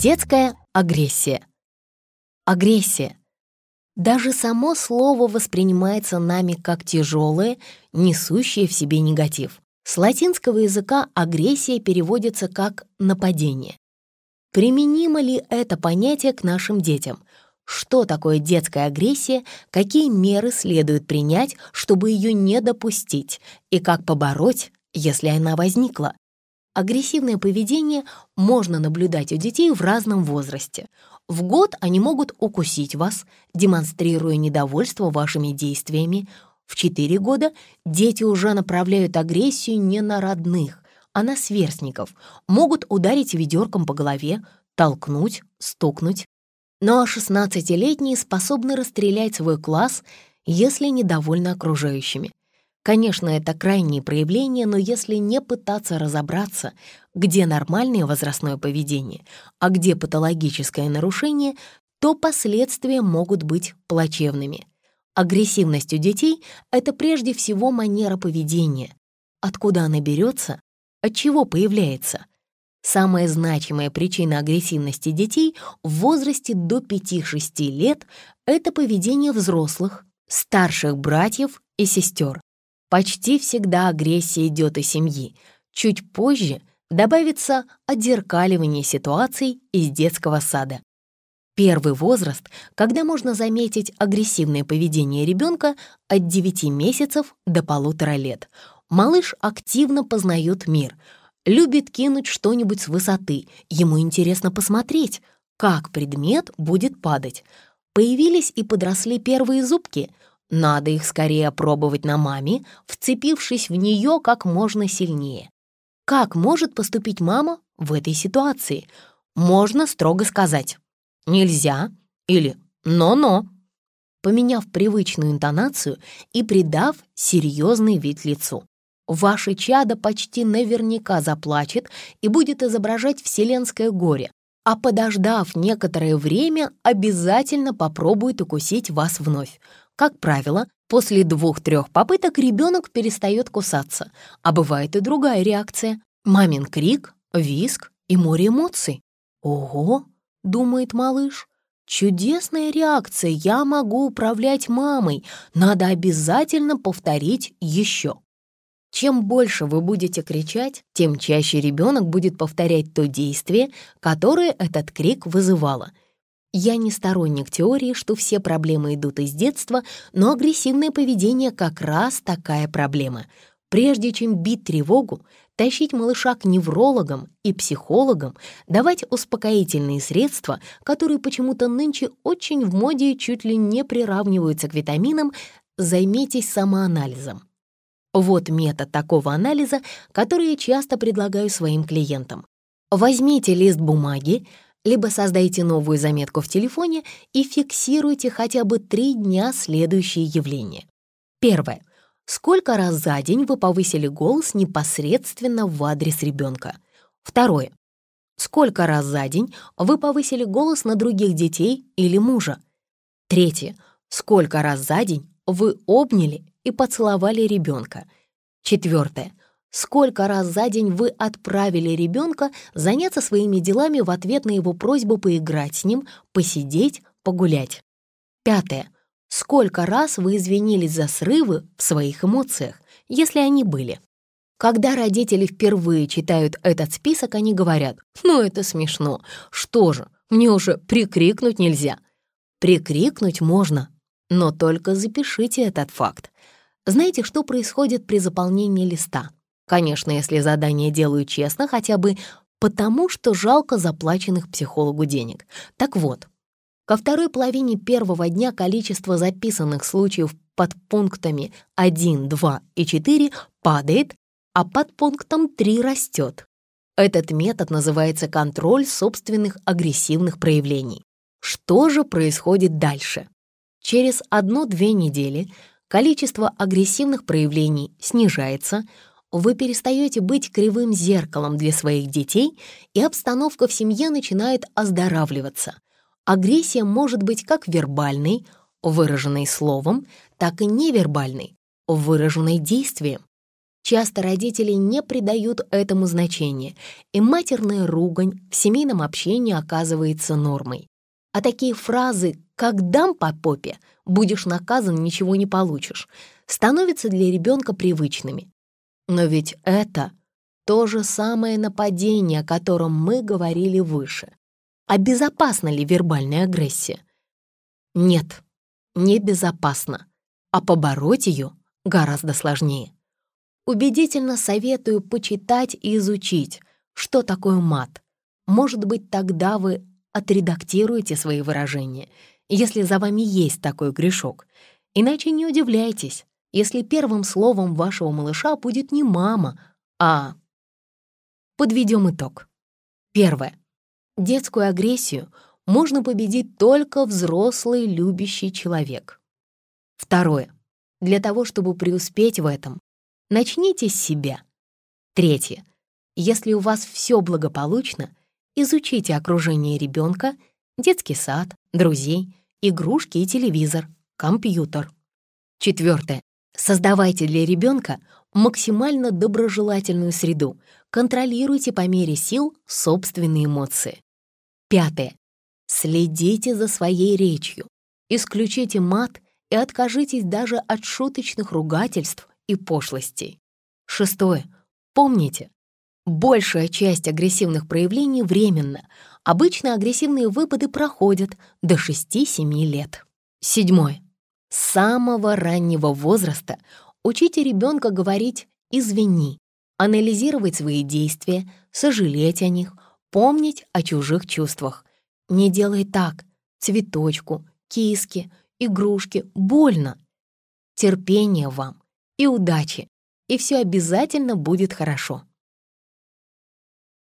Детская агрессия. Агрессия. Даже само слово воспринимается нами как тяжелое, несущее в себе негатив. С латинского языка агрессия переводится как «нападение». Применимо ли это понятие к нашим детям? Что такое детская агрессия, какие меры следует принять, чтобы ее не допустить, и как побороть, если она возникла? Агрессивное поведение можно наблюдать у детей в разном возрасте. В год они могут укусить вас, демонстрируя недовольство вашими действиями. В 4 года дети уже направляют агрессию не на родных, а на сверстников, могут ударить ведерком по голове, толкнуть, стукнуть. Ну а 16-летние способны расстрелять свой класс, если недовольны окружающими. Конечно, это крайние проявления, но если не пытаться разобраться, где нормальное возрастное поведение, а где патологическое нарушение, то последствия могут быть плачевными. Агрессивность у детей — это прежде всего манера поведения. Откуда она берется? От чего появляется? Самая значимая причина агрессивности детей в возрасте до 5-6 лет — это поведение взрослых, старших братьев и сестер. Почти всегда агрессия идет из семьи. Чуть позже добавится отзеркаливание ситуаций из детского сада. Первый возраст, когда можно заметить агрессивное поведение ребенка от 9 месяцев до полутора лет. Малыш активно познает мир, любит кинуть что-нибудь с высоты, ему интересно посмотреть, как предмет будет падать. Появились и подросли первые зубки — надо их скорее опробовать на маме, вцепившись в нее как можно сильнее. Как может поступить мама в этой ситуации? Можно строго сказать «нельзя» или «но-но», поменяв привычную интонацию и придав серьезный вид лицу. Ваше чадо почти наверняка заплачет и будет изображать вселенское горе, а подождав некоторое время, обязательно попробует укусить вас вновь. Как правило, после двух-трех попыток ребенок перестает кусаться, а бывает и другая реакция. Мамин крик, виск и море эмоций. «Ого!» — думает малыш. «Чудесная реакция, я могу управлять мамой, надо обязательно повторить еще». Чем больше вы будете кричать, тем чаще ребенок будет повторять то действие, которое этот крик вызывало — я не сторонник теории, что все проблемы идут из детства, но агрессивное поведение как раз такая проблема. Прежде чем бить тревогу, тащить малыша к неврологам и психологам, давать успокоительные средства, которые почему-то нынче очень в моде и чуть ли не приравниваются к витаминам, займитесь самоанализом. Вот метод такого анализа, который я часто предлагаю своим клиентам. Возьмите лист бумаги, либо создайте новую заметку в телефоне и фиксируйте хотя бы три дня следующие явления. Первое. Сколько раз за день вы повысили голос непосредственно в адрес ребенка? Второе. Сколько раз за день вы повысили голос на других детей или мужа? Третье. Сколько раз за день вы обняли и поцеловали ребенка? Четвертое. Сколько раз за день вы отправили ребенка заняться своими делами в ответ на его просьбу поиграть с ним, посидеть, погулять? Пятое. Сколько раз вы извинились за срывы в своих эмоциях, если они были? Когда родители впервые читают этот список, они говорят, «Ну, это смешно. Что же, мне уже прикрикнуть нельзя». Прикрикнуть можно, но только запишите этот факт. Знаете, что происходит при заполнении листа? Конечно, если задание делаю честно, хотя бы потому, что жалко заплаченных психологу денег. Так вот, ко второй половине первого дня количество записанных случаев под пунктами 1, 2 и 4 падает, а под пунктом 3 растет. Этот метод называется контроль собственных агрессивных проявлений. Что же происходит дальше? Через одну-две недели количество агрессивных проявлений снижается, вы перестаете быть кривым зеркалом для своих детей, и обстановка в семье начинает оздоравливаться. Агрессия может быть как вербальной, выраженной словом, так и невербальной, выраженной действием. Часто родители не придают этому значения, и матерная ругань в семейном общении оказывается нормой. А такие фразы «как дам по попе», «будешь наказан, ничего не получишь» становятся для ребенка привычными. Но ведь это то же самое нападение, о котором мы говорили выше. А безопасна ли вербальная агрессия? Нет, не безопасно, а побороть ее гораздо сложнее. Убедительно советую почитать и изучить, что такое мат. Может быть, тогда вы отредактируете свои выражения, если за вами есть такой грешок. Иначе не удивляйтесь, если первым словом вашего малыша будет не «мама», а... Подведем итог. Первое. Детскую агрессию можно победить только взрослый любящий человек. Второе. Для того, чтобы преуспеть в этом, начните с себя. Третье. Если у вас все благополучно, изучите окружение ребенка, детский сад, друзей, игрушки и телевизор, компьютер. Четвертое. Создавайте для ребенка максимально доброжелательную среду, контролируйте по мере сил собственные эмоции. Пятое. Следите за своей речью. Исключите мат и откажитесь даже от шуточных ругательств и пошлостей. Шестое. Помните, большая часть агрессивных проявлений временна. Обычно агрессивные выпады проходят до 6-7 лет. Седьмое. С самого раннего возраста учите ребенка говорить «извини», анализировать свои действия, сожалеть о них, помнить о чужих чувствах. Не делай так. Цветочку, киске, игрушке больно. Терпения вам и удачи, и все обязательно будет хорошо.